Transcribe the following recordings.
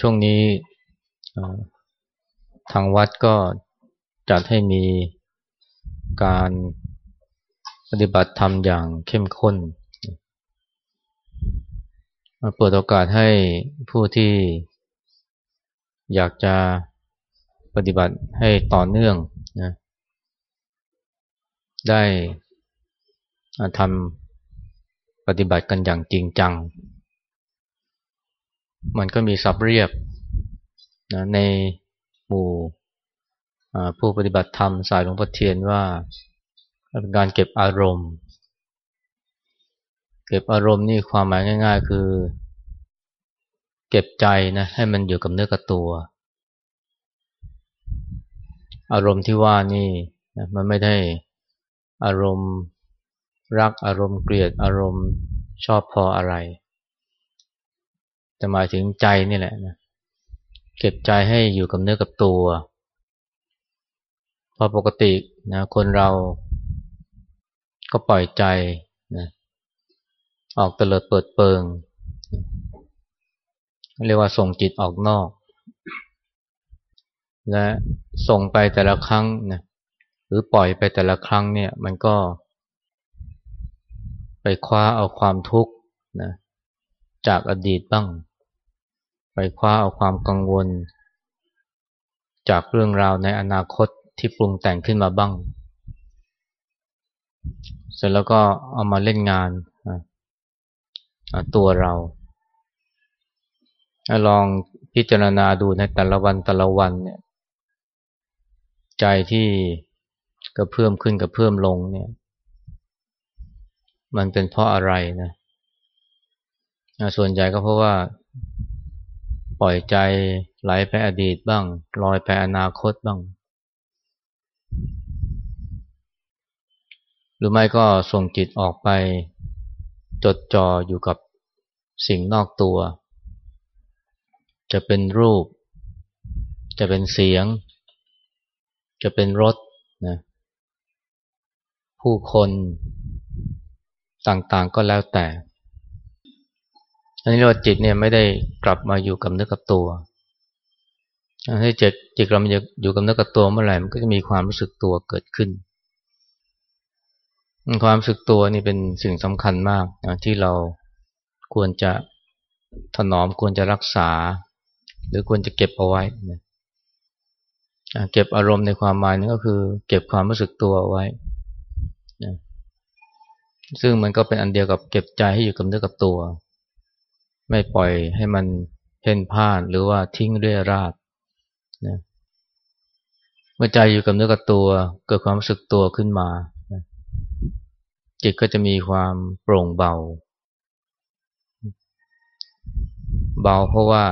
ช่วงนี้ทางวัดก็จัดให้มีการปฏิบัติธรรมอย่างเข้มข้นเปิดโอกาสให้ผู้ที่อยากจะปฏิบัติให้ต่อเนื่องนะได้ทำปฏิบัติกันอย่างจริงจัง มันก็มีสับเรียบนะในหมู่ผู้ปฏิบัติธรรมสายหลวงพ่อเทียนว่าเป็นการเก็บอารมณ์ เก็บอารมณ์นี่ความหมายง่าย ๆ คือ เก็บใจนะให้มันอยู่กับเนื้อกับตัว อารมณ์ที่ว่านี่นะมันไม่ได้อารมณ์รักอารมณ์เกลียดอารมณ์ชอบพออะไร แต่หมายถึงใจนี่แหละนะเก็บใจให้อยู่กับเนื้อกับตัว พอปกตินะคนเราก็ปล่อยใจนะออกเตลิดเปิดเปิง เรียกว่าส่งจิตออกนอก และส่งไปแต่ละครั้งนะหรือปล่อยไปแต่ละครั้งเนี่ย มันก็ ไปคว้าเอาความทุกข์นะจากอดีตบ้าง ไปคว้าเอาความกังวล จากเรื่องราวในอนาคตที่ปรุงแต่งขึ้นมาบ้าง เสร็จแล้วก็เอามาเล่นงานตัวเราลองพิจารณาดูในแต่ละวันแต่ละวันเนี่ย ใจที่กระเพื่อมขึ้นกระเพื่อมลงเนี่ย มันเป็นเพราะอะไรนะส่วนใหญ่ก็เพราะว่า ปล่อยใจไหลไปอดีตบ้างลอยไปอนาคตบ้าง หรือไม่ก็ส่งจิตออกไป จดจ่ออยู่กับสิ่งนอกตัว จะเป็นรูป จะเป็นเสียง จะเป็นรสนะผู้คนต่างๆก็แล้วแต่ อันนี้เรียกว่าจิตเนี่ยไม่ได้กลับมาอยู่กับเนื้อกับตัวให้จิตจิตกลับมาอยู่กับเนื้อกับตัวเมื่อไหร่มันก็จะมีความรู้สึกตัวเกิดขึ้น ความรู้สึกตัวนี่เป็นสิ่งสำคัญมากนะที่เราควรจะถนอมควรจะรักษา หรือควรจะเก็บเอาไว้นะเก็บอารมณ์ในความหมายนึงก็คือ เก็บความรู้สึกตัวไว้นะซึ่งมันก็เป็นอันเดียวกับเก็บใจให้อยู่กับเนื้อกับตัว ไม่ปล่อยให้มันเพ่นพ่านหรือว่าทิ้งเรื่อยราดนะเมื่อใจอยู่กับเนื้อกับตัว เกิดความรู้สึกตัวขึ้นมา จิตก็จะมีความโปร่งเบา เบาเพราะว่า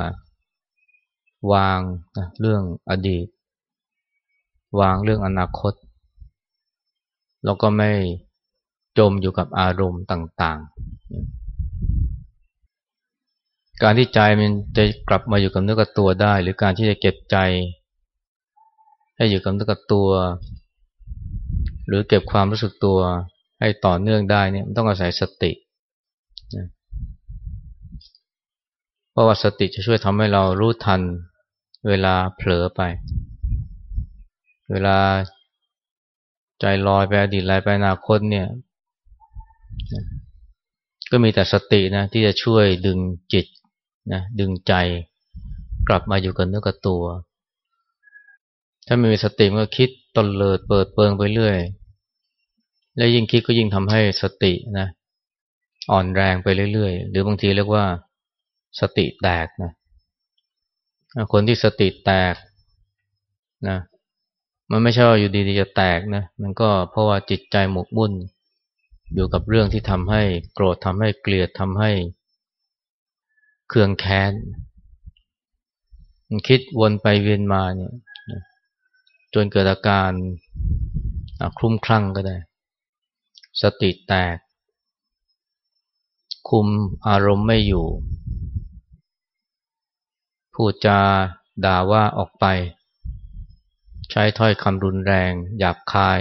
วางนะเรื่องอดีต วางเรื่องอนาคต แล้วก็ไม่จมอยู่กับอารมณ์ต่าง ๆ การที่ใจมันจะกลับมาอยู่กับเนื้อกับตัวได้ หรือการที่จะเก็บใจ ให้อยู่กับเนื้อกับตัว หรือเก็บความรู้สึกตัวให้ต่อเนื่องได้เนี่ยมันต้องอาศัยสติเพราะว่าสติจะช่วยทำให้เรารู้ทันเวลาเผลอไป เวลาใจลอยไปอดีตไหลไปอนาคตเนี่ย ก็มีแต่สตินะที่จะช่วยดึงจิต นะดึงใจกลับมาอยู่กับเนื้อกับตัว ถ้าไม่มีสติมันก็คิดตนเลิดเปิดเปิงไปเรื่อย และยิ่งคิดก็ยิ่งทำให้สตินะอ่อนแรงไปเรื่อยๆ หรือบางทีเรียกว่าสติแตกนะคนที่สติแตกนะมันไม่ใช่ว่าอยู่ดีๆจะแตกนะมันก็เพราะว่าจิตใจหมกมุ่นอยู่กับเรื่องที่ทำให้โกรธทำให้เกลียดทำให้ เคืองแค้นคิดวนไปเวียนมาเนี่ยจนเกิดอาการคลุ้มคลั่งก็ได้ สติแตก คุมอารมณ์ไม่อยู่ พูดจาด่าว่าออกไป ใช้ถ้อยคำรุนแรง หยาบคาย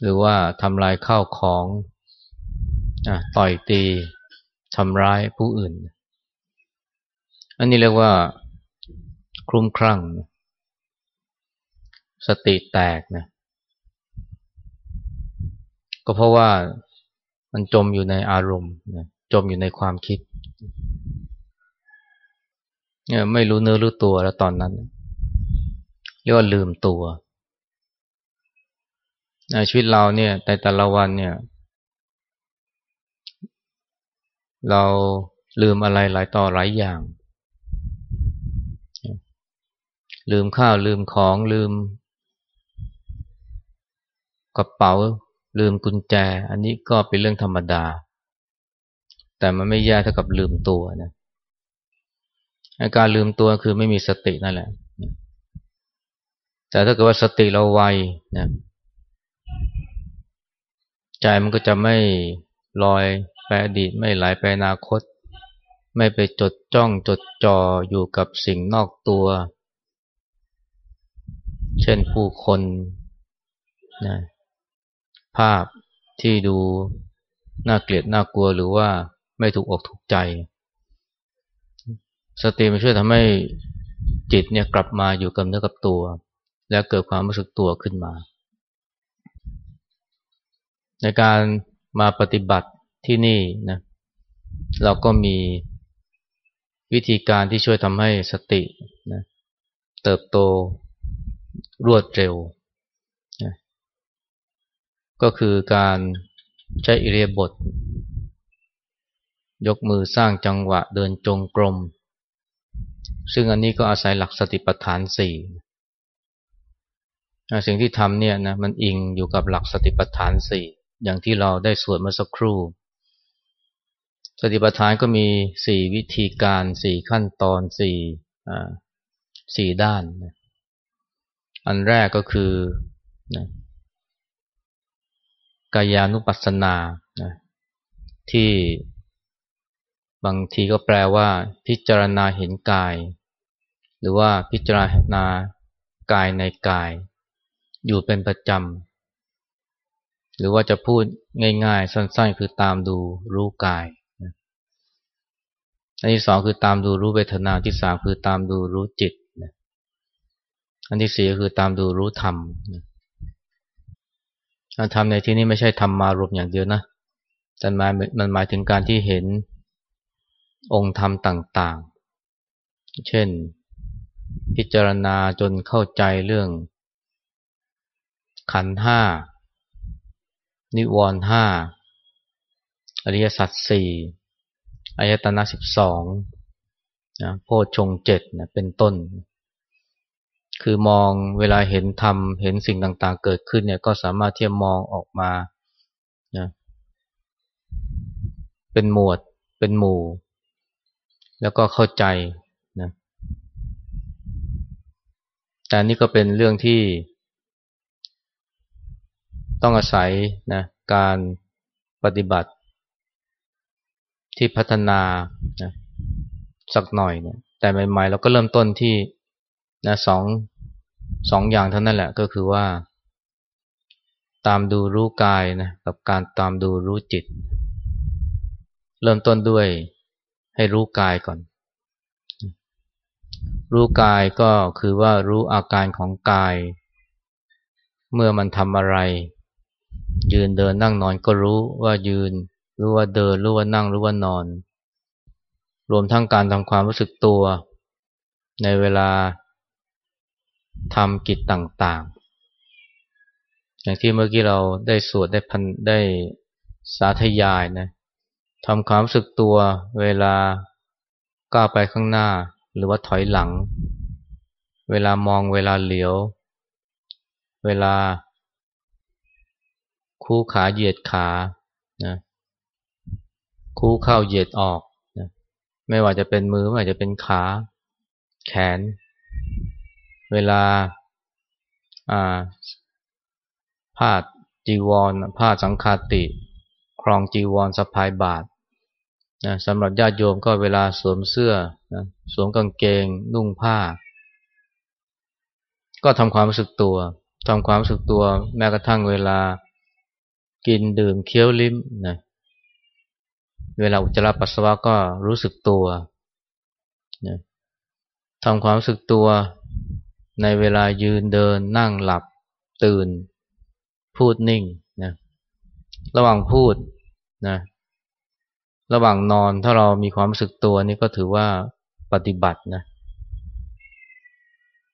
หรือว่าทำลายข้าวของต่อยตีทำร้ายผู้อื่น อันนี้เรียกว่าคลุ้มคลั่ง สติแตกนะก็เพราะว่ามันจมอยู่ในอารมณ์จมอยู่ในความคิดเนี่ยไม่รู้เนื้อรู้ตัวแล้วตอนนั้นเรียกว่าลืมตัวในชีวิตเราเนี่ยแต่แต่ละวันเนี่ย เราลืมอะไรหลายต่อหลายอย่าง ลืมข้าวลืมของลืม กระเป๋า ลืมกุญแจ อันนี้ก็เป็นเรื่องธรรมดา แต่มันไม่แย่เท่ากับลืมตัวนะอาการลืมตัวคือไม่มีสตินั่นแหละ แต่ถ้าเกิดว่าสติเราไวนะใจมันก็จะไม่ลอยไปอดีตไม่ไหลไปอนาคต ไม่ไปจดจ้องจดจ่ออยู่กับสิ่งนอกตัว ช่นผู้คนนะภาพที่ดูน่าเกลียดน่ากลัวหรือว่าไม่ถูกอกถูกใจ สติมันช่วยทำให้จิตเนี่ยกลับมาอยู่กับเนื้อกับตัว แล้วเกิดความรู้สึกตัวขึ้นมา ในการมาปฏิบัติที่นี่นะเราก็มีวิธีการที่ช่วยทำให้สตินะเติบโต รวดเร็วนะก็คือการใช้อิเรียบท ยกมือสร้างจังหวะเดินจงกรม ซึ่งอันนี้ก็อาศัยหลักสติปัฏฐานสี่สิ่งที่ทำเนี่ยนะมันอิงอยู่กับหลักสติปัฏฐานสี่อย่างที่เราได้สวดเมื่อสักครู่ สติปัฏฐานก็มีสี่วิธีการสี่ขั้นตอนสี่สี่ด้านนะ อันแรกก็คือนะกายานุปัสสนานะที่บางทีก็แปลว่า พิจารณาเห็นกาย หรือว่าพิจารณากายในกาย อยู่เป็นประจำหรือว่าจะพูดง่าย ๆ สั้น ๆ คือตามดูรู้กายอันที่สองคือตามดูรู้เวทนาที่สามคือตามดูรู้จิต อันที่สี่ก็คือตามดูรู้ธรรมการทำในที่นี้ไม่ใช่ทำมารวมอย่างเดียวนะแต่หมายมันหมายถึงการที่เห็นองค์ธรรมต่างๆ เช่น พิจารณาจนเข้าใจเรื่อง ขันห้า นิวรห้า อริยสัจสี่อายตนะสิบสองนะโพชงเจ็ดนะเป็นต้น คือมองเวลาเห็นธรรมเห็นสิ่งต่างๆ เกิดขึ้นเนี่ยก็สามารถที่จะมองออกมานะเป็นหมวดเป็นหมู่ แล้วก็เข้าใจนะแต่นี่ก็เป็นเรื่องที่ ต้องอาศัยนะการปฏิบัติ ที่พัฒนานะสักหน่อยเนี่ยแต่ใหม่ๆเราก็เริ่มต้นที่ นะสองสองอย่างเท่านั้นแหละก็คือว่า ตามดูรู้กายนะกับการตามดูรู้จิต เริ่มต้นด้วยให้รู้กายก่อน รู้กายก็คือว่ารู้อาการของกาย เมื่อมันทำอะไร ยืนเดินนั่งนอนก็รู้ว่ายืน รู้ว่าเดิน รู้ว่านั่ง รู้ว่านอน รวมทั้งการทำความรู้สึกตัว ในเวลา ทำกิจต่างๆ อย่างที่เมื่อกี้เราได้สวดได้พันได้สาธยายนะทำความรู้สึกตัวเวลาก้าวไปข้างหน้าหรือว่าถอยหลัง เวลามองเวลาเหลียว เวลา คู่ขาเหยียดขานะคู่เข้าเหยียดออกนะไม่ว่าจะเป็นมือไม่ว่าจะเป็นขา แขน เวลาผ้าจีวรผ้าสังคาติครองจีวรสะพายบาทนะสำหรับญาติโยมก็เวลาสวมเสื้อนะสวมกางเกง นุ่งผ้า ก็ทำความรู้สึกตัวทำความรู้สึกตัว แม้กระทั่งเวลากินดื่มเคี้ยวลิ้มนะเวลาอุจจาระปัสสาวะก็รู้สึกตัวนะทำความรู้สึกตัว ในเวลายืนเดินนั่งหลับ ตื่น พูดนิ่งนะระหว่างพูดนะระหว่างนอนถ้าเรามีความรู้สึกตัวนี่ก็ถือว่าปฏิบัตินะ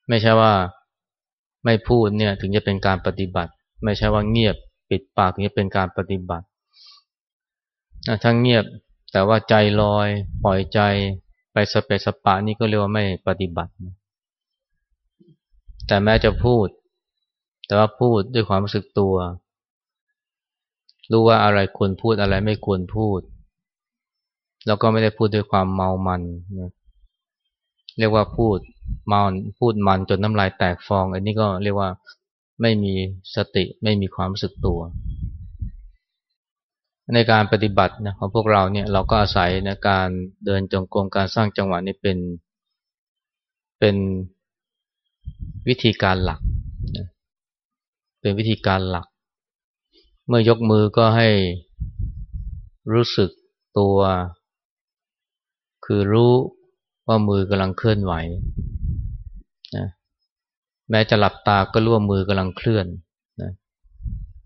ไม่ใช่ว่าไม่พูดเนี่ยถึงจะเป็นการปฏิบัติ ไม่ใช่ว่าเงียบปิดปากถึงจะเป็นการปฏิบัติทั้งเงียบแต่ว่าใจลอย ปล่อยใจไปสเปสปะนี่ก็เรียกว่าไม่ปฏิบัติ แต่แม้จะพูด แต่ว่าพูดด้วยความรู้สึกตัว รู้ว่าอะไรควรพูดอะไรไม่ควรพูด แล้วก็ไม่ได้พูดด้วยความเมามันนะเรียกว่าพูดเมาพูดมันจนน้ำลายแตกฟอง อันนี้ก็เรียกว่าไม่มีสติไม่มีความรู้สึกตัว ในการปฏิบัตินะของพวกเราเนี่ยเราก็อาศัยในการเดินจงกรมการสร้างจังหวะนี่เป็นเป็น วิธีการหลัก เป็นวิธีการหลัก เมื่อยกมือก็ให้รู้สึกตัว คือรู้ว่ามือกำลังเคลื่อนไหวนะแม้จะหลับตาก็รู้ว่ามือกำลังเคลื่อน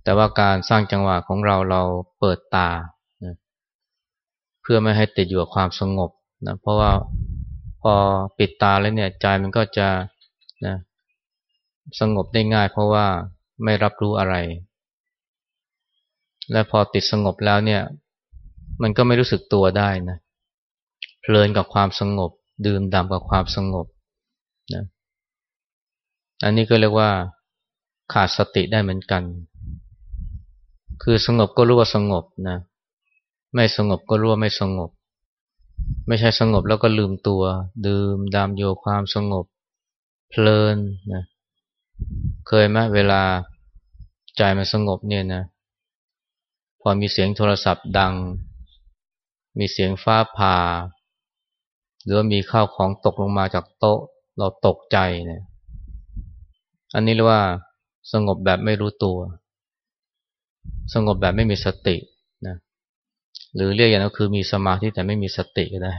แต่ว่าการสร้างจังหวะของเราเราเปิดตานะเพื่อไม่ให้ติดอยู่กับความสงบนะเพราะว่าพอปิดตาแล้วเนี่ยใจมันก็จะ นะสงบได้ง่ายเพราะว่าไม่รับรู้อะไร และพอติดสงบแล้วเนี่ย มันก็ไม่รู้สึกตัวได้นะเพลินกับความสงบ ดื่มด่ำกับความสงบนะอันนี้ก็เรียกว่าขาดสติได้เหมือนกัน คือสงบก็รู้ว่าสงบนะ ไม่สงบก็รู้ว่าไม่สงบ ไม่ใช่สงบแล้วก็ลืมตัว ดื่มดามโยความสงบ เพลินนะเคยไหมเวลาใจมันสงบเนี่ยนะ พอมีเสียงโทรศัพท์ดัง มีเสียงฟ้าผ่า หรือมีข้าวของตกลงมาจากโต๊ะ เราตกใจเนี่ย อันนี้เรียกว่าสงบแบบไม่รู้ตัว สงบแบบไม่มีสตินะหรือเรียกอย่างนั้นคือมีสมาธิแต่ไม่มีสติก็ได้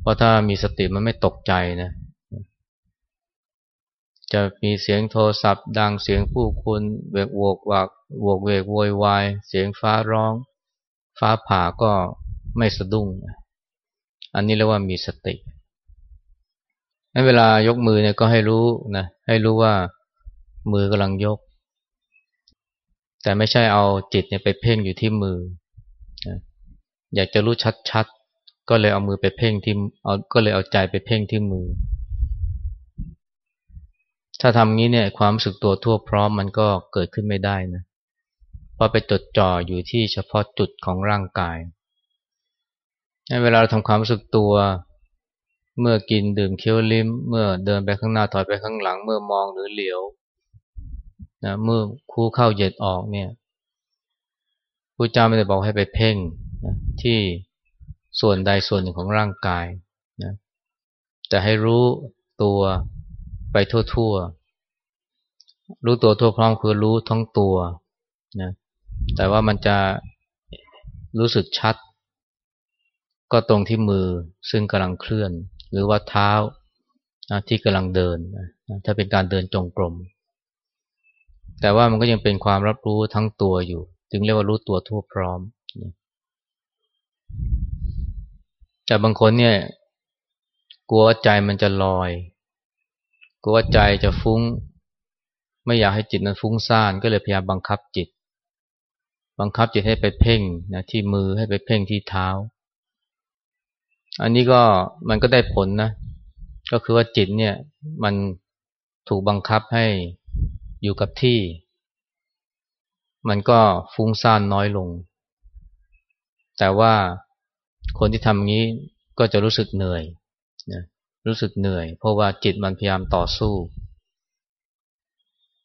เพราะถ้ามีสติมันไม่ตกใจนะ จะมีเสียงโทรศัพท์ ดังเสียงผู้คุณเวกโวกวักโวกเวกโวยวายเสียงฟ้าร้อง ฟ้าผ่าก็ไม่สะดุ้ง อันนี้เรียกว่ามีสติให้เวลายกมือเนี่ยก็ให้รู้นะให้รู้ว่ามือกำลังยก แต่ไม่ใช่เอาจิตเนี่ยไปเพ่งอยู่ที่มือ อยากจะรู้ชัดๆก็เลยเอามือไปเพ่งที่เอาก็เลยเอาใจไปเพ่งที่มือ ถ้าทำงี้เนี่ยความรู้สึกตัวทั่วพร้อมมันก็เกิดขึ้นไม่ได้นะเพราะไปจดจ่ออยู่ที่เฉพาะจุดของร่างกายเวลาเราทำความรู้สึกตัว เมื่อกินดื่มเคี้ยวลิ้ม เมื่อเดินไปข้างหน้าถอยไปข้างหลัง เมื่อมองหรือเหลียวนะเมื่อคู่เข้าเย็ดออกเนี่ยพระเจ้าไม่ได้บอกให้ไปเพ่งนะที่ส่วนใดส่วนหนึ่งของร่างกายนะแต่ให้รู้ตัว ไปทั่วๆ รู้ตัวทั่วพร้อมคือรู้ทั้งตัวนะแต่ว่ามันจะรู้สึกชัด ก็ตรงที่มือซึ่งกำลังเคลื่อน หรือว่าเท้าที่กำลังเดิน ถ้าเป็นการเดินจงกรม แต่ว่ามันก็ยังเป็นความรับรู้ทั้งตัวอยู่ จึงเรียกว่ารู้ตัวทั่วพร้อม แต่บางคนเนี่ย กลัวใจมันจะลอย กลัวใจจะฟุ้ง ไม่อยากให้จิตมันฟุ้งซ่านก็เลยพยายามบังคับจิต บังคับจิตให้ไปเพ่งนะที่มือให้ไปเพ่งที่เท้า อันนี้ก็มันก็ได้ผลนะ ก็คือว่าจิตเนี่ยมันถูกบังคับให้อยู่กับที่ มันก็ฟุ้งซ่านน้อยลง แต่ว่าคนที่ทำงี้ก็จะรู้สึกเหนื่อยนะ รู้สึกเหนื่อย เพราะว่าจิตมันพยายามต่อสู้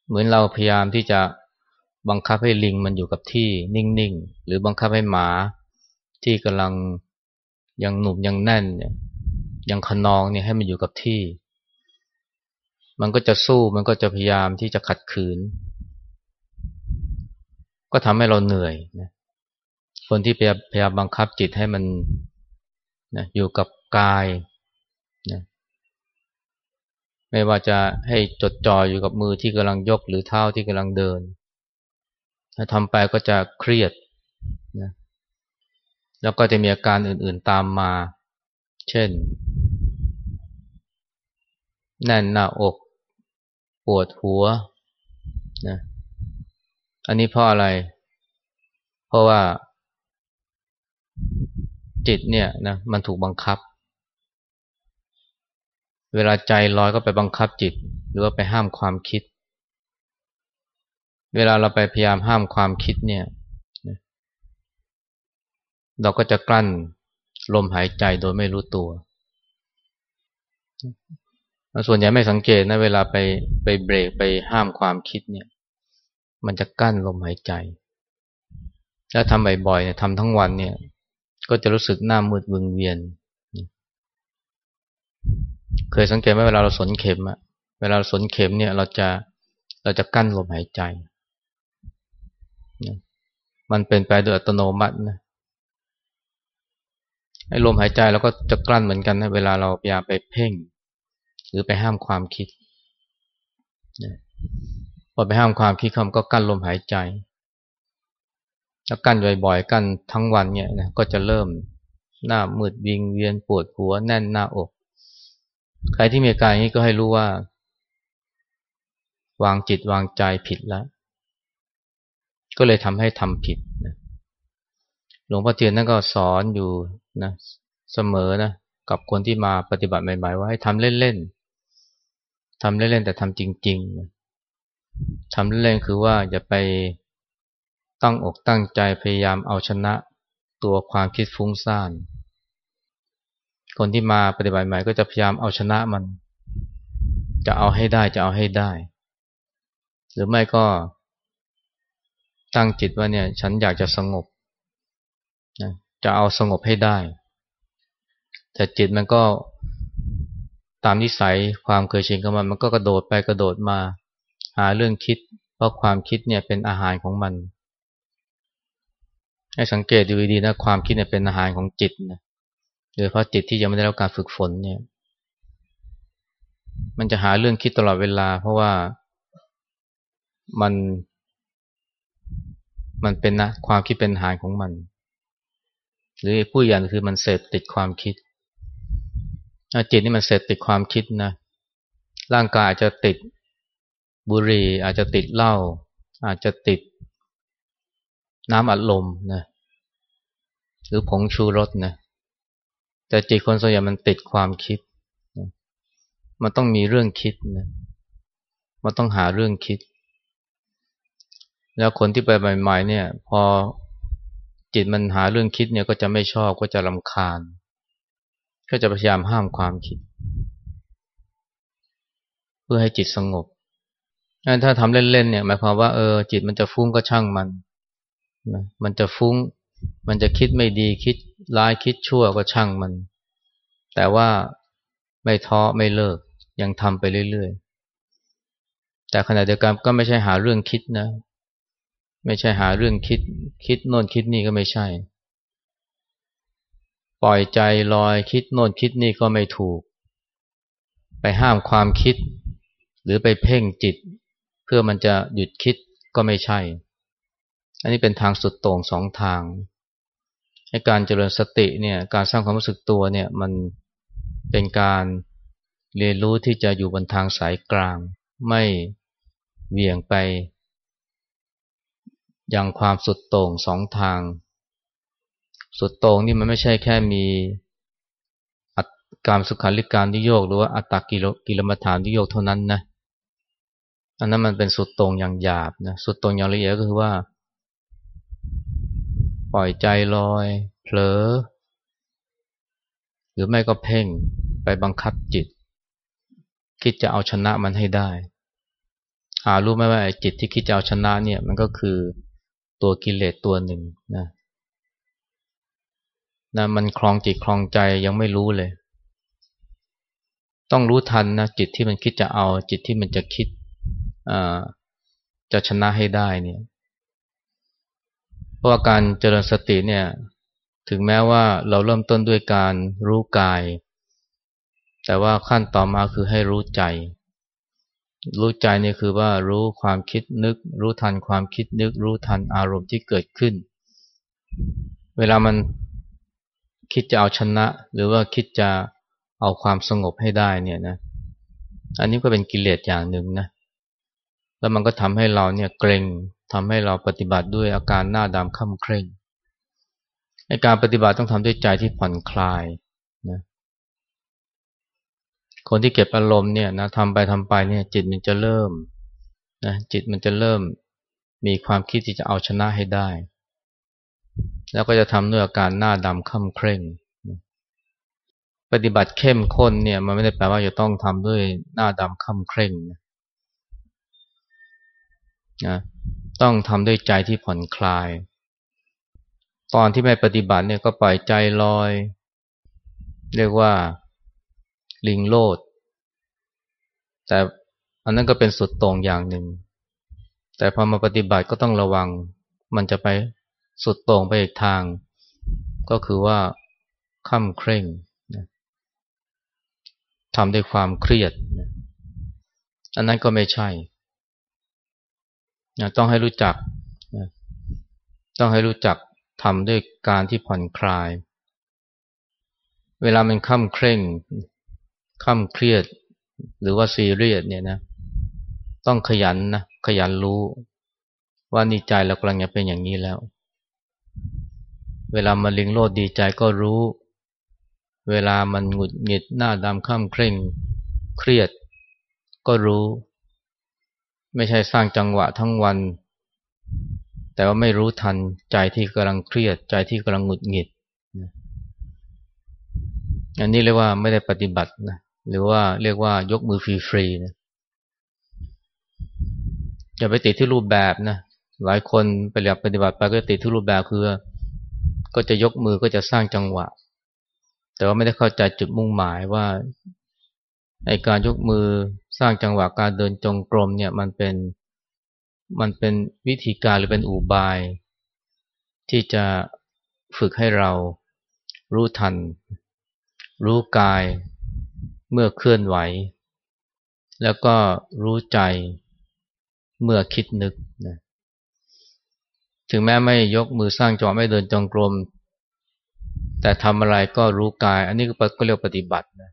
เหมือนเราพยายามที่จะบังคับให้ลิงมันอยู่กับที่นิ่งๆ หรือบังคับให้หมาที่กำลังยังหนุ่มยังแน่นเนี่ยยังขนองเนี่ยให้มันอยู่กับที่ มันก็จะสู้มันก็จะพยายามที่จะขัดขืน ก็ทำให้เราเหนื่อยนะคนที่พยายามบังคับจิตให้มันนะอยู่กับกาย ไม่ว่าจะให้จดจ่ออยู่กับมือที่กำลังยกหรือเท้าที่กำลังเดิน ถ้าทำไปก็จะเครียดนะแล้วก็จะมีอาการอื่นๆตามมา เช่น แน่นหน้าอก ปวดหัวนะอันนี้เพราะอะไร เพราะว่าจิตเนี่ยนะมันถูกบังคับ เวลาใจลอยก็ไปบังคับจิต หรือว่าไปห้ามความคิด เวลาเราไปพยายามห้ามความคิดเนี่ย เราก็จะกลั้นลมหายใจโดยไม่รู้ตัว ส่วนใหญ่ไม่สังเกตนะเวลาไปไปเบรกไปห้ามความคิดเนี่ย มันจะกั้นลมหายใจ แล้วทำบ่อยๆเนี่ยทำทั้งวันเนี่ย ก็จะรู้สึกหน้ามืดวึงเวียน เคยสังเกตไหมเวลาเราสนเข็มอะเวลาเราสนเข็มเนี่ยเราจะเราจะกั้นลมหายใจมันเป็นไปโดยอัตโนมัตินะไอ้ลมหายใจเราก็จะกลั้นเหมือนกันนะเวลาเราพยายามไปเพ่ง หรือไปห้ามความคิดพอไปห้ามความคิดคำก็กั้นลมหายใจแล้วกั้นบ่อยๆกั้นทั้งวันเนี่ยนะก็จะเริ่มหน้ามืดวิงเวียนปวดหัวแน่นหน้าอก ใครที่มีอาการอย่างนี้ก็ให้รู้ว่า วางจิตวางใจผิดแล้ว ก็เลยทำให้ทำผิดนะหลวงพ่อเทียนนั่นก็สอนอยู่นะเสมอนะกับคนที่มาปฏิบัติใหม่ๆ ว่าให้ทำเล่นๆทำเล่นๆแต่ทำจริงๆทำเล่นๆคือว่าอย่าไปตั้งอกตั้งใจพยายามเอาชนะตัวความคิดฟุ้งซ่าน คนที่มาปฏิบัติใหม่ก็จะพยายามเอาชนะมัน จะเอาให้ได้จะเอาให้ได้ หรือไม่ก็ตั้งจิตว่าเนี่ย ฉันอยากจะสงบนะจะเอาสงบให้ได้ แต่จิตมันก็ตามนิสัยความเคยชินของมัน มันก็กระโดดไปกระโดดมา หาเรื่องคิด เพราะความคิดเนี่ยเป็นอาหารของมัน ให้สังเกตดูดีๆนะความคิดเนี่ยเป็นอาหารของจิตนะ โดยเพราะจิตที่ยังไม่ได้รับการฝึกฝนเนี่ย มันจะหาเรื่องคิดตลอดเวลา เพราะว่ามันมันเป็นนะความคิดเป็นหารของมัน หรือผู้อย่างคือมันเสพติดความคิดจิตนี่มันเสพติดความคิดนะร่างกายอาจจะติดบุหรี่อาจจะติดเหล้าอาจจะติดน้ำอัดลมนะหรือผงชูรสนะ แต่จิตคนส่วนใหญ่มันติดความคิด มันต้องมีเรื่องคิดนะมันต้องหาเรื่องคิด แล้วคนที่ไปใหม่ ๆ เนี่ย พอจิตมันหาเรื่องคิดเนี่ยก็จะไม่ชอบก็จะลำคาญ ก็จะพยายามห้ามความคิด เพื่อให้จิตสงบถ้าทำเล่นๆเนี่ยหมายความว่าเออจิตมันจะฟุ้งก็ช่างมันนะมันจะฟุ้ง มันจะคิดไม่ดีคิดร้ายคิดชั่วก็ช่างมัน แต่ว่าไม่ท้อไม่เลิกยังทำไปเรื่อยๆ แต่ขณะเดียวกันก็ไม่ใช่หาเรื่องคิดนะ ไม่ใช่หาเรื่องคิด คิดโน่นคิดนี่ก็ไม่ใช่ ปล่อยใจลอยคิดโน่นคิดนี่ก็ไม่ถูก ไปห้ามความคิด หรือไปเพ่งจิต เพื่อมันจะหยุดคิดก็ไม่ใช่ อันนี้เป็นทางสุดโต่งสองทางให้การเจริญสติเนี่ยการสร้างความรู้สึกตัวเนี่ยมันเป็นการเรียนรู้ที่จะอยู่บนทางสายกลาง ไม่เวี่ยงไป อย่างความสุดโต่งสองทาง สุดโต่งนี่มันไม่ใช่แค่มีการสุขาริการนิโยกหรือว่าอัตตกิโลกิลมัฐานนิโยกเท่านั้นนะอันนั้นมันเป็นสุดโต่งอย่างหยาบนะสุดโต่งอย่างละเอียดก็คือว่า ปล่อยใจลอย เผลอ หรือไม่ก็เพ่งไปบังคับจิต คิดจะเอาชนะมันให้ได้ หารู้ไหมว่าจิตที่คิดจะเอาชนะเนี่ยมันก็คือตัวกิเลสตัวหนึ่งนะนะมันคลองจิตคลองใจยังไม่รู้เลย ต้องรู้ทันนะจิตที่มันคิดจะเอาจิตที่มันจะคิดจะชนะให้ได้เนี่ย เพราะว่าการเจริญสติเนี่ยถึงแม้ว่าเราเริ่มต้นด้วยการรู้กาย แต่ว่าขั้นต่อมาคือให้รู้ใจ รู้ใจนี่คือว่ารู้ความคิดนึก รู้ทันความคิดนึก รู้ทันอารมณ์ที่เกิดขึ้น เวลามันคิดจะเอาชนะ หรือว่าคิดจะเอาความสงบให้ได้เนี่ยนะอันนี้ก็เป็นกิเลสอย่างหนึ่งนะแล้วมันก็ทำให้เราเนี่ยเกรง ทำให้เราปฏิบัติด้วยอาการหน้าดำค่ำเคร่งในการปฏิบัติต้องทำด้วยใจที่ผ่อนคลายนะคนที่เก็บอารมณ์เนี่ยนะทำไปทำไปเนี่ยจิตมันจะเริ่มนะจิตมันจะเริ่มมีความคิดที่จะเอาชนะให้ได้ แล้วก็จะทำด้วยอาการหน้าดำค่ำเคร่ง ปฏิบัติเข้มข้นเนี่ยมันไม่ได้แปลว่าจะต้องทำด้วยหน้าดำค่ำเคร่งนะนะ ต้องทำด้วยใจที่ผ่อนคลาย ตอนที่ไม่ปฏิบัติเนี่ยก็ปล่อยใจลอย เรียกว่าลิงโลด แต่อันนั้นก็เป็นสุดตรงอย่างหนึ่ง แต่พอมาปฏิบัติก็ต้องระวัง มันจะไปสุดตรงไปอีกทาง ก็คือว่าค่ำเคร่งทำด้วยความเครียด อันนั้นก็ไม่ใช่ นะต้องให้รู้จักนะต้องให้รู้จักทำด้วยการที่ผ่อนคลาย เวลามันค่ำเคร่งค่ำเครียด หรือว่าซีเรียสเนี่ยนะ ต้องขยันนะขยันรู้ ว่านี่ใจเรากำลังจะเป็นอย่างนี้แล้ว เวลามันลิงโลดดีใจก็รู้ เวลามันหงุดหงิดหน้าดำค่ำเคร่ง เครียด ก็รู้ ไม่ใช่สร้างจังหวะทั้งวัน แต่ว่าไม่รู้ทันใจที่กำลังเครียดใจที่กำลังหงุดหงิดอันนี้เรียกว่าไม่ได้ปฏิบัตินะหรือว่าเรียกว่ายกมือฟรีๆนะอย่าไปติดที่รูปแบบนะหลายคนไปเรียนปฏิบัติไปก็ติดที่รูปแบบคือ ก็จะยกมือก็จะสร้างจังหวะ แต่ว่าไม่ได้เข้าใจจุดมุ่งหมายว่าในการยกมือ สร้างจังหวะการเดินจงกรมเนี่ยมันเป็นมันเป็นวิธีการหรือเป็นอุบาย ที่จะฝึกให้เรารู้ทัน รู้กายเมื่อเคลื่อนไหว แล้วก็รู้ใจเมื่อคิดนึกนะถึงแม้ไม่ยกมือสร้างจังหวะไม่เดินจงกรม แต่ทำอะไรก็รู้กาย อันนี้ก็เรียกปฏิบัตินะ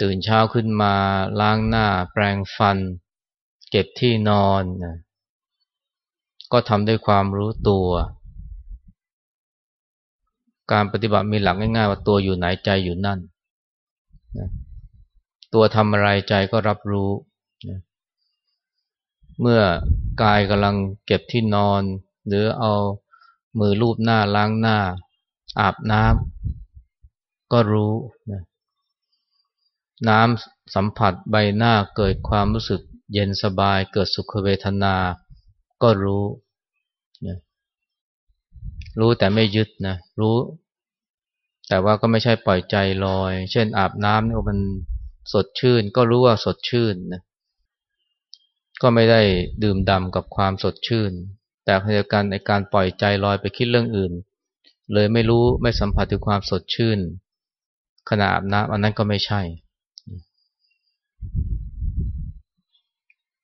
ตื่นเช้าขึ้นมาล้างหน้า แปรงฟัน เก็บที่นอนนะก็ทำด้วยความรู้ตัว การปฏิบัติมีหลักง่ายๆว่าตัวอยู่ไหนใจอยู่นั่นนะตัวทำอะไรใจก็รับรู้นะเมื่อกายกำลังเก็บที่นอน หรือเอามือลูบหน้าล้างหน้า อาบน้ำก็รู้นะ น้ำสัมผัสใบหน้าเกิดความรู้สึกเย็นสบาย เกิดสุขเวทนา ก็รู้นะรู้แต่ไม่ยึดนะรู้ แต่ว่าก็ไม่ใช่ปล่อยใจลอย เช่นอาบน้ำเนี่ยมันสดชื่น ก็รู้ว่าสดชื่นนะก็ไม่ได้ดื่มดำกับความสดชื่น แต่ขณะเดียวกันในการปล่อยใจลอยไปคิดเรื่องอื่น เลยไม่รู้ไม่สัมผัสถึงความสดชื่น ขณะอาบน้ำอันนั้นก็ไม่ใช่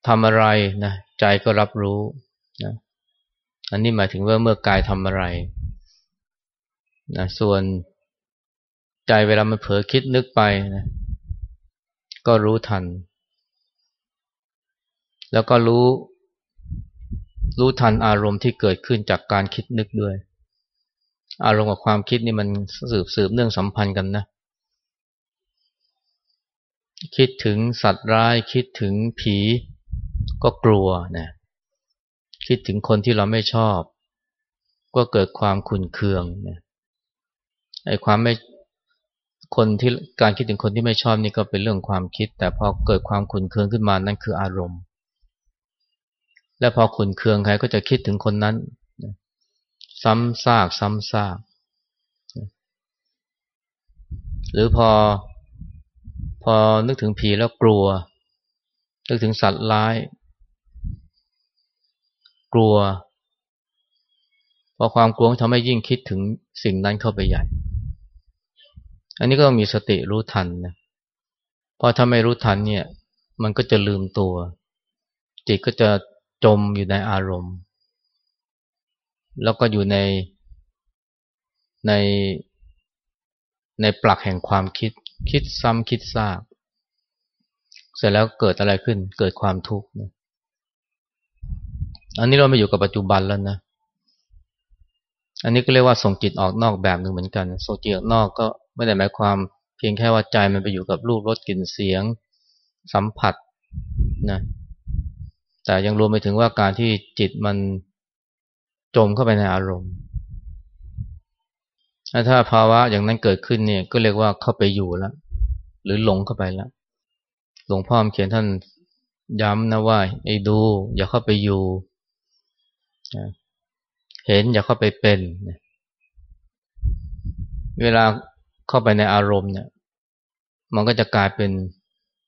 ทำอะไรนะใจก็รับรู้นะอันนี้หมายถึงว่าเมื่อกายทำอะไรนะส่วนใจเวลามันเผลอคิดนึกไปนะก็รู้ทัน แล้วก็รู้ รู้ทันอารมณ์ที่เกิดขึ้นจากการคิดนึกด้วย อารมณ์กับความคิดนี่มันสืบสืบเนื่องสัมพันธ์กันนะ คิดถึงสัตว์ร้ายคิดถึงผีก็กลัวนะคิดถึงคนที่เราไม่ชอบ ก็เกิดความขุนเคืองนะไอ้ความไม่คนที่การคิดถึงคนที่ไม่ชอบนี่ก็เป็นเรื่องความคิด แต่พอเกิดความขุนเคืองขึ้นมานั่นคืออารมณ์ และพอขุนเคืองใครก็จะคิดถึงคนนั้น ซ้ำซากซ้ำซากหรือพอ พอนึกถึงผีแล้วกลัว นึกถึงสัตว์ร้าย กลัว พอความกลัวทำให้ยิ่งคิดถึงสิ่งนั้นเข้าไปใหญ่ อันนี้ก็ต้องมีสติรู้ทันนะพอถ้าไม่รู้ทันเนี่ย มันก็จะลืมตัว จิตก็จะจมอยู่ในอารมณ์ แล้วก็อยู่ในในในปลักแห่งความคิด คิดซ้ำคิดซาก เสร็จแล้วเกิดอะไรขึ้น เกิดความทุกข์นะอันนี้เราไม่อยู่กับปัจจุบันแล้วนะ อันนี้ก็เรียกว่าส่งจิตออกนอกแบบหนึ่งเหมือนกันส่งจิตออกนอกก็ไม่ได้หมายความเพียงแค่ว่าใจมันไปอยู่กับรูปรสกลิ่นเสียง สัมผัสนะแต่ยังรวมไปถึงว่าการที่จิตมันจมเข้าไปในอารมณ์ ถ้าภาวะอย่างนั้นเกิดขึ้นเนี่ยก็เรียกว่าเข้าไปอยู่แล้ว หรือหลงเข้าไปแล้ว หลวงพ่อเขียนท่านย้ำนะว่าไอ้ดู อย่าเข้าไปอยู่ เห็นอย่าเข้าไปเป็น เวลาเข้าไปในอารมณ์เนี่ย มันก็จะกลายเป็น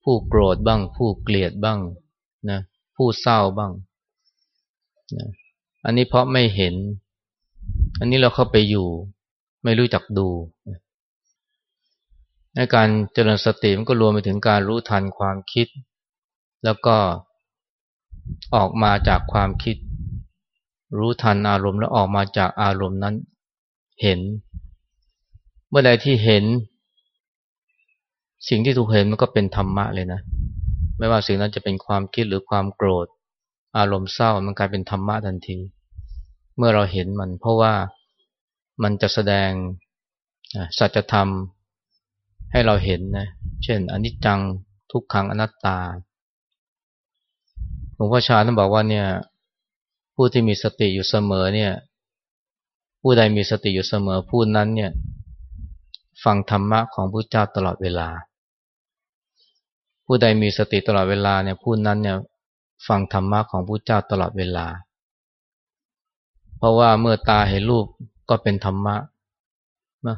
ผู้โกรธบ้าง ผู้เกลียดบ้างนะผู้เศร้าบ้างนะอันนี้เพราะไม่เห็น อันนี้เราเข้าไปอยู่ ไม่รู้จักดูในการเจริญสติมันก็รวมไปถึงการรู้ทันความคิด แล้วก็ออกมาจากความคิด รู้ทันอารมณ์แล้วออกมาจากอารมณ์นั้นเห็น เมื่อใดที่เห็น สิ่งที่ถูกเห็นมันก็เป็นธรรมะเลยนะ ไม่ว่าสิ่งนั้นจะเป็นความคิดหรือความโกรธ อารมณ์เศร้ามันกลายเป็นธรรมะทันที เมื่อเราเห็นมันเพราะว่า มันจะแสดงสัจธรรมให้เราเห็นนะ เช่นอนิจจังทุกขังอนัตตา หลวงพ่อชาท่านบอกว่าเนี่ยผู้ที่มีสติอยู่เสมอเนี่ย ผู้ใดมีสติอยู่เสมอผู้นั้นเนี่ย ฟังธรรมะของพระเจ้าตลอดเวลา ผู้ใดมีสติตลอดเวลาเนี่ยผู้นั้นเนี่ยฟังธรรมะของพระเจ้าตลอดเวลา เพราะว่าเมื่อตาเห็นรูป ก็เป็นธรรมะ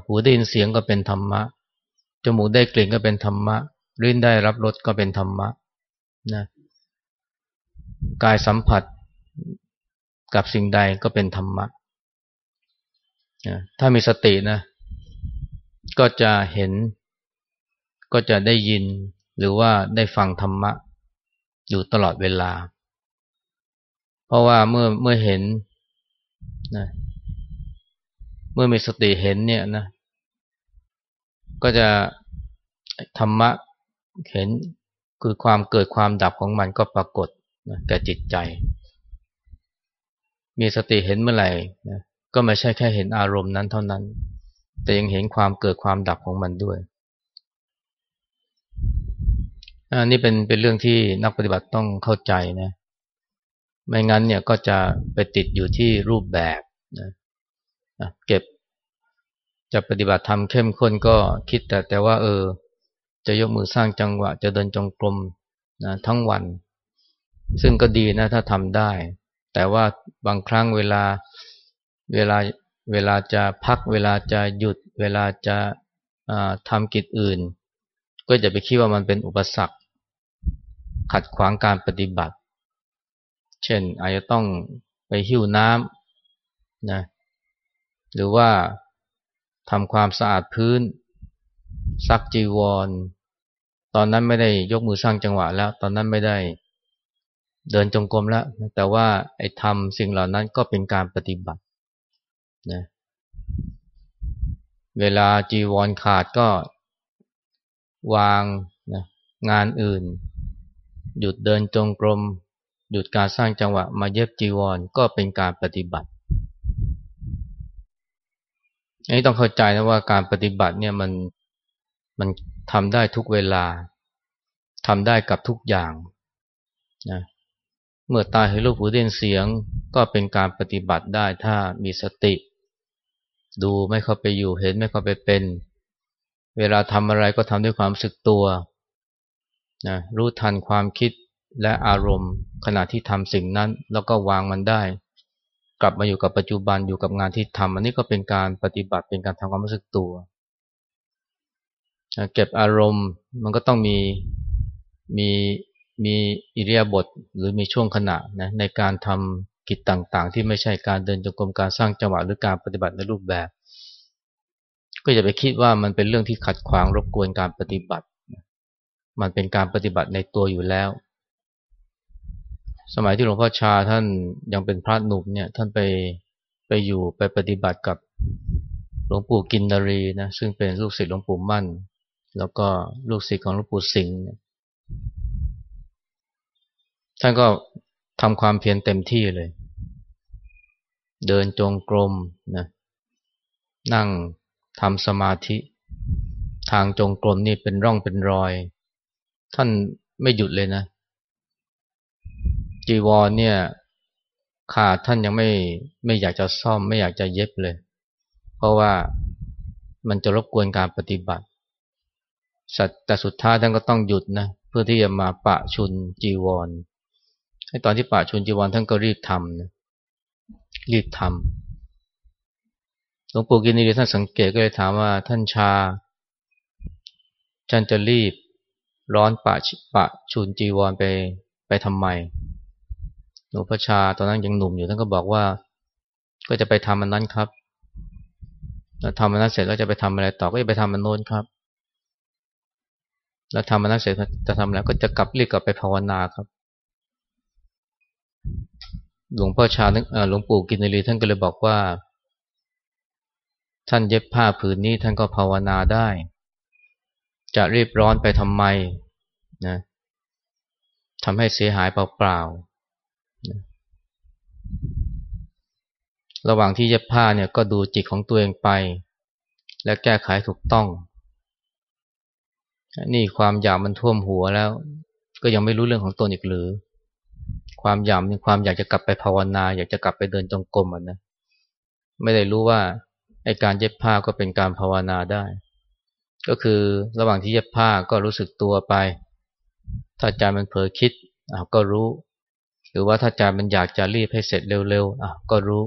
หูได้ยินเสียงก็เป็นธรรมะ จมูกได้กลิ่นก็เป็นธรรมะ ลิ้นได้รับรสก็เป็นธรรมะนะกายสัมผัสกับสิ่งใดก็เป็นธรรมะถ้ามีสตินะ ก็จะเห็น ก็จะได้ยิน หรือว่าได้ฟังธรรมะ อยู่ตลอดเวลา เพราะว่าเมื่อเมื่อเห็นนะ มื่อมีสติเห็นเนี่ยนะ ก็จะธรรมะเห็นคือความเกิดความดับของมันก็ปรากฏนะแก่จิตใจ มีสติเห็นเมื่อไหร่นะก็ไม่ใช่แค่เห็นอารมณ์นั้นเท่านั้น แต่ยังเห็นความเกิดความดับของมันด้วยอันนี้เป็นเป็นเรื่องที่นักปฏิบัติต้องเข้าใจนะไม่งั้นเนี่ยก็จะไปติดอยู่ที่รูปแบบนะเก็บ จะปฏิบัติธรรมเข้มข้นก็คิดแต่แต่ว่า เออ จะยกมือสร้างจังหวะ จะเดินจงกรมนะทั้งวัน ซึ่งก็ดีนะถ้าทำได้ แต่ว่าบางครั้งเวลาเวลาเวลาจะพักเวลาจะหยุด เวลาจะทำกิจอื่น ก็จะไปคิดว่ามันเป็นอุปสรรค ขัดขวางการปฏิบัติ เช่นอาจจะต้องไปหิ้วน้ำนะหรือว่า ทำความสะอาดพื้น ซักจีวร ตอนนั้นไม่ได้ยกมือสร้างจังหวะแล้ว ตอนนั้นไม่ได้เดินจงกรมแล้ว แต่ว่าไอ้ทำสิ่งเหล่านั้นก็เป็นการปฏิบัตินะเวลาจีวรขาดก็วางนะงานอื่น หยุดเดินจงกรม หยุดการสร้างจังหวะมาเย็บจีวรก็เป็นการปฏิบัติ อันนี้ต้องเข้าใจนะว่าการปฏิบัติเนี่ยมันมันทำได้ทุกเวลาทำได้กับทุกอย่างนะเมื่อตาเห็นรูปหูได้ยินเสียงก็เป็นการปฏิบัติได้ถ้ามีสติ ดูไม่เข้าไปอยู่เห็นไม่เข้าไปเป็น เวลาทำอะไรก็ทำด้วยความสึกตัวนะรู้ทันความคิดและอารมณ์ขณะที่ทำสิ่งนั้น แล้วก็วางมันได้ กลับมาอยู่กับปัจจุบันอยู่กับงานที่ทำอันนี้ก็เป็นการปฏิบัติเป็นการทำความรู้สึกตัวเก็บอารมณ์มันก็ต้องมีมีมีอิริยาบถหรือมีช่วงขณะนะในการทำกิจต่างๆ ที่ไม่ใช่การเดินจงกรมการสร้างจังหวะหรือการปฏิบัติในรูปแบบ ก็อย่าไปคิดว่ามันเป็นเรื่องที่ขัดขวางรบกวนการปฏิบัติ มันเป็นการปฏิบัติในตัวอยู่แล้ว สมัยที่หลวงพ่อชาท่านยังเป็นพระหนุ่มเนี่ย ท่านไปไปอยู่ไปปฏิบัติกับหลวงปู่กินนารีนะซึ่งเป็นลูกศิษย์หลวงปู่มั่น แล้วก็ลูกศิษย์ของหลวงปู่สิงห์ท่านก็ทำความเพียรเต็มที่เลย เดินจงกรมนะนั่งทำสมาธิ ทางจงกรมนี่เป็นร่องเป็นรอย ท่านไม่หยุดเลยนะ จีวรเนี่ย ขาดท่านยังไม่ไม่อยากจะซ่อมไม่อยากจะเย็บเลย เพราะว่ามันจะรบกวนการปฏิบัติแต่สุดท้ายท่านก็ต้องหยุดนะเพื่อที่จะมาปะชุนจีวรให้ตอนที่ป่าชุนจีวรท่านก็รีบทำนะรีบทำหลวงปู่กินีท่านสังเกตก็เลยถามว่าท่านชาท่านจะรีบร้อนปะปะชุนจีวรไปไปทำไม หลวงพ่อชาตอนนั้นยังหนุ่มอยู่ท่านก็บอกว่า ก็จะไปทำมันนั้นครับแล้วทำมันนั้นเสร็จแล้วจะไปทำอะไรต่อก็จะไปทำมันโน้นครับ แล้วทำมันนั้นเสร็จจะทำแล้วก็จะกลับรีบกลับไปภาวนาครับ หลวงพ่อชาหลวงปู่กินรีท่านก็เลยบอกว่า ท่านเย็บผ้าผืนนี้ท่านก็ภาวนาได้ จะรีบร้อนไปทำไมนะทำให้เสียหายเปล่าๆ ระหว่างที่เย็บผ้าเนี่ยก็ดูจิตของตัวเองไป และแก้ไขถูกต้อง นี่ความอยากมันท่วมหัวแล้ว ก็ยังไม่รู้เรื่องของตนอีกหรือ ความอยากมีความอยากจะกลับไปภาวนา อยากจะกลับไปเดินจงกรมอะนะไม่ได้รู้ว่าไอการเย็บผ้าก็เป็นการภาวนาได้ ก็คือระหว่างที่เย็บผ้าก็รู้สึกตัวไป ถ้าใจมันเผลอคิดอะก็รู้ หรือว่าถ้าใจมันอยากจะรีบให้เสร็จเร็วๆอะก็รู้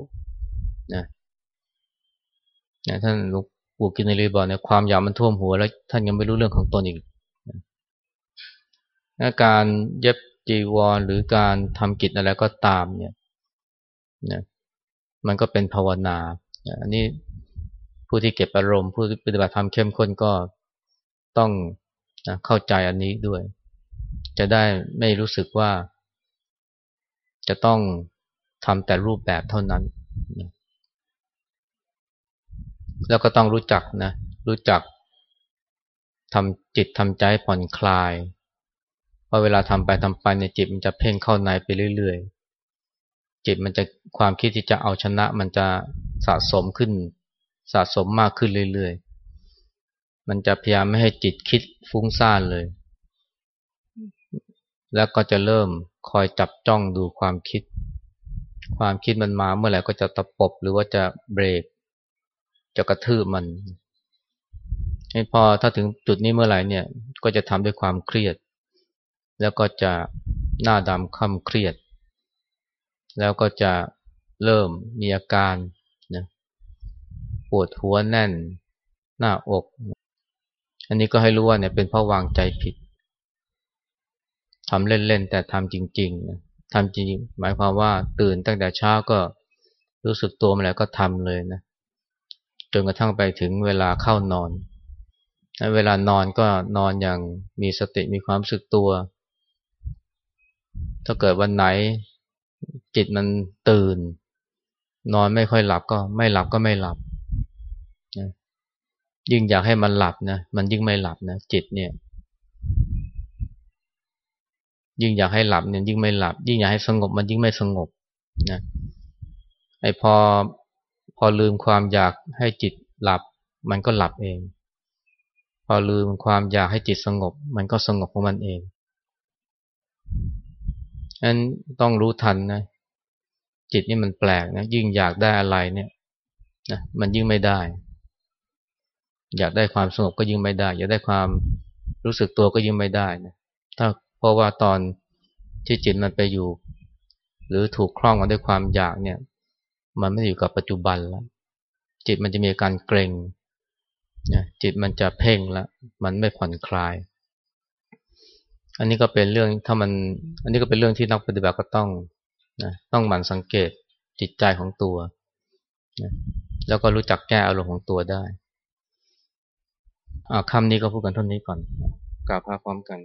นะท่านหลวงปู่กินรีบอกเนี่ยความอยากมันท่วมหัวแล้วท่านยังไม่รู้เรื่องของตนอีกนะการเย็บจีวรหรือการทำกิจอะไรก็ตามเนี่ยนะมันก็เป็นภาวนาอันนี้ผู้ที่เก็บอารมณ์ ผู้ที่ปฏิบัติธรรมเข้มข้นก็ต้องนะเข้าใจอันนี้ด้วย จะได้ไม่รู้สึกว่า จะต้องทำแต่รูปแบบเท่านั้นนะ แล้วก็ต้องรู้จักนะ รู้จักทำจิตทำใจผ่อนคลายราะเวลาทำไปทำไปเนี่ยจิตมันจะเพ่งเข้าในไปเรื่อยๆ จิตมันจะความคิดที่จะเอาชนะมันจะสะสมขึ้น สะสมมากขึ้นเรื่อยๆ มันจะพยายามไม่ให้จิตคิดฟุ้งซ่านเลย แล้วก็จะเริ่มคอยจับจ้องดูความคิด ความคิดมันมาเมื่อไหร่ก็จะตะปบหรือว่าจะเบรก จะกระทืบมันให้พอถ้าถึงจุดนี้เมื่อไหร่เนี่ยก็จะทำด้วยความเครียด แล้วก็จะหน้าดำค่ำเครียด แล้วก็จะเริ่มมีอาการนะปวดหัวแน่น หน้าอก อันนี้ก็ให้รู้ว่าเนี่ยเป็นเพราะวางใจผิดทำเล่นๆแต่ทำจริงๆนะทำจริงหมายความว่าตื่นตั้งแต่เช้าก็รู้สึกตัวมาแล้วก็ทำเลยนะ จนกระทั่งไปถึงเวลาเข้านอน เวลานอนก็นอนอย่างมีสติมีความสึกตัว ถ้าเกิดวันไหนจิตมันตื่น นอนไม่ค่อยหลับก็ไม่หลับก็ไม่หลับนะยิ่งอยากให้มันหลับนะมันยิ่งไม่หลับนะจิตเนี่ย ยิ่งอยากให้หลับเนี่ยยิ่งไม่หลับ ยิ่งอยากให้สงบมันยิ่งไม่สงบนะไอพอ พอลืมความอยากให้จิตหลับ มันก็หลับเอง พอลืมความอยากให้จิตสงบ มันก็สงบของมันเองนั้นต้องรู้ทันนะ จิตนี่มันแปลกนะยิ่งอยากได้อะไรเนี่ยนะมันยิ่งไม่ได้ อยากได้ความสงบก็ยิ่งไม่ได้ อยากได้ความรู้สึกตัวก็ยิ่งไม่ได้นะถ้าเพราะว่าตอนที่จิตมันไปอยู่ หรือถูกคล้องกันด้วยความอยากเนี่ย มันไม่อยู่กับปัจจุบันแล้วจิตมันจะมีการเกร็งนะจิตมันจะเพ่งแล้วมันไม่ผ่อนคลาย อันนี้ก็เป็นเรื่องถ้ามัน อันนี้ก็เป็นเรื่องที่นักปฏิบัติก็ต้องนะต้องหมั่นสังเกตจิตใจของตัวนะแล้วก็รู้จักแก้อารมณ์ของตัวได้คำนี้ก็พูดกันเท่านี้ก่อนกล่าวพาพร้อมกัน